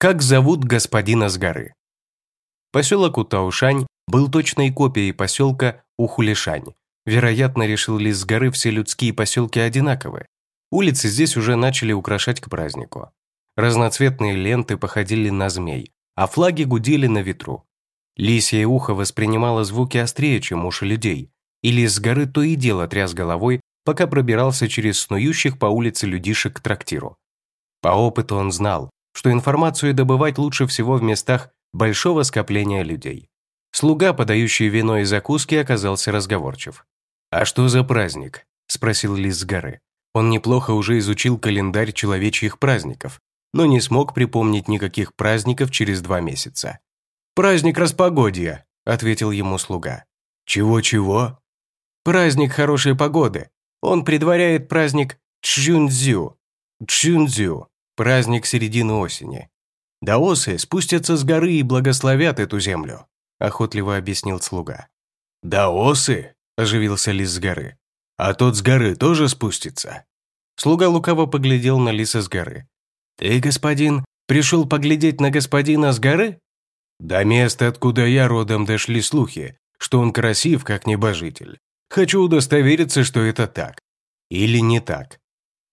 Как зовут господина с горы? Поселок Утаушань был точной копией поселка Ухулишань. Вероятно, решил Лис с горы все людские поселки одинаковы. Улицы здесь уже начали украшать к празднику. Разноцветные ленты походили на змей, а флаги гудели на ветру. Лисье ухо воспринимало звуки острее, чем уши людей, и лис с горы то и дело тряс головой, пока пробирался через снующих по улице людишек к трактиру. По опыту он знал, что информацию добывать лучше всего в местах большого скопления людей. Слуга, подающий вино и закуски, оказался разговорчив. «А что за праздник?» – спросил Лис с горы. Он неплохо уже изучил календарь человечьих праздников, но не смог припомнить никаких праздников через два месяца. «Праздник распогодья», – ответил ему слуга. «Чего-чего?» «Праздник хорошей погоды. Он предваряет праздник Чжунцзю. Чжунцзю праздник середины осени. Даосы спустятся с горы и благословят эту землю», – охотливо объяснил слуга. «Даосы?» – оживился лис с горы. «А тот с горы тоже спустится?» Слуга лукаво поглядел на лиса с горы. «Ты, господин, пришел поглядеть на господина с горы?» «До места, откуда я родом, дошли слухи, что он красив, как небожитель. Хочу удостовериться, что это так. Или не так.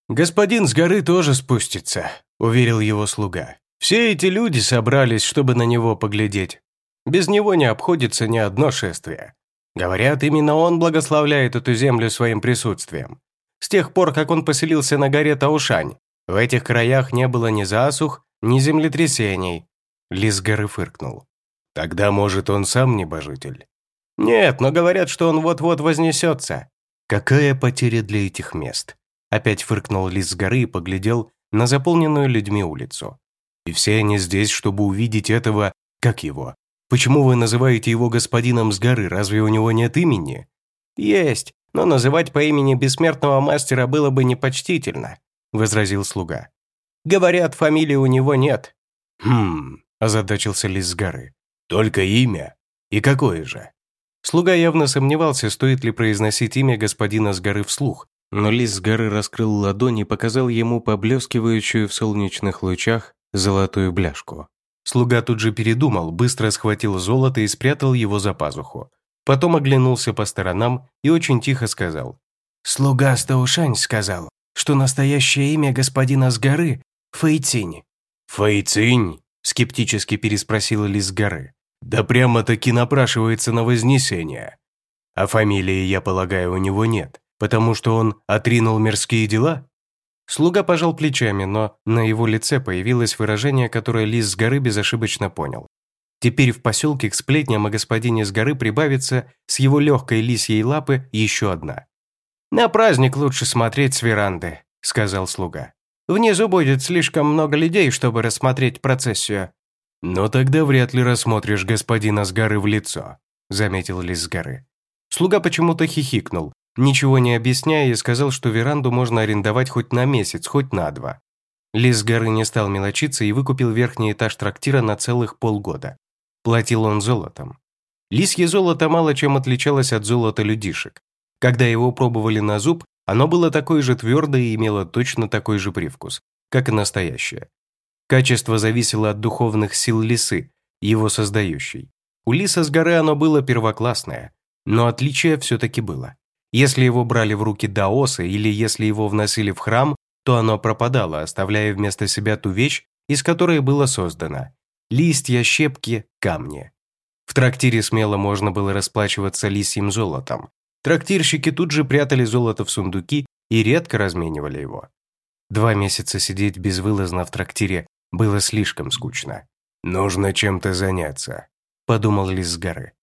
«Господин с горы тоже спустится», – уверил его слуга. «Все эти люди собрались, чтобы на него поглядеть. Без него не обходится ни одно шествие. Говорят, именно он благословляет эту землю своим присутствием. С тех пор, как он поселился на горе Таушань, в этих краях не было ни засух, ни землетрясений». Лис горы фыркнул. «Тогда, может, он сам небожитель?» «Нет, но говорят, что он вот-вот вознесется». «Какая потеря для этих мест?» Опять фыркнул лис с горы и поглядел на заполненную людьми улицу. «И все они здесь, чтобы увидеть этого... Как его? Почему вы называете его господином с горы? Разве у него нет имени?» «Есть, но называть по имени бессмертного мастера было бы непочтительно», – возразил слуга. «Говорят, фамилии у него нет». «Хм...» – озадачился лис с горы. «Только имя? И какое же?» Слуга явно сомневался, стоит ли произносить имя господина с горы вслух, но лис с горы раскрыл ладонь и показал ему поблескивающую в солнечных лучах золотую бляшку. Слуга тут же передумал, быстро схватил золото и спрятал его за пазуху. Потом оглянулся по сторонам и очень тихо сказал. «Слуга Стаушань сказал, что настоящее имя господина с горы – Фэйцинь». «Фэйцинь?» – скептически переспросил лис с горы. «Да прямо-таки напрашивается на вознесение. А фамилии, я полагаю, у него нет потому что он отринул мирские дела? Слуга пожал плечами, но на его лице появилось выражение, которое Лис с горы безошибочно понял. Теперь в поселке к сплетням о господине с горы прибавится с его легкой лисьей лапы еще одна. «На праздник лучше смотреть с веранды», — сказал слуга. «Внизу будет слишком много людей, чтобы рассмотреть процессию». «Но тогда вряд ли рассмотришь господина с горы в лицо», — заметил лис с горы. Слуга почему-то хихикнул, ничего не объясняя, и сказал, что веранду можно арендовать хоть на месяц, хоть на два. Лис с горы не стал мелочиться и выкупил верхний этаж трактира на целых полгода. Платил он золотом. Лисье золото мало чем отличалось от золота людишек. Когда его пробовали на зуб, оно было такое же твердое и имело точно такой же привкус, как и настоящее. Качество зависело от духовных сил лисы, его создающей. У лиса с горы оно было первоклассное, но отличие все-таки было. Если его брали в руки даосы или если его вносили в храм, то оно пропадало, оставляя вместо себя ту вещь, из которой было создано. Листья, щепки, камни. В трактире смело можно было расплачиваться лисьим золотом. Трактирщики тут же прятали золото в сундуки и редко разменивали его. Два месяца сидеть безвылазно в трактире было слишком скучно. «Нужно чем-то заняться», – подумал лис с горы.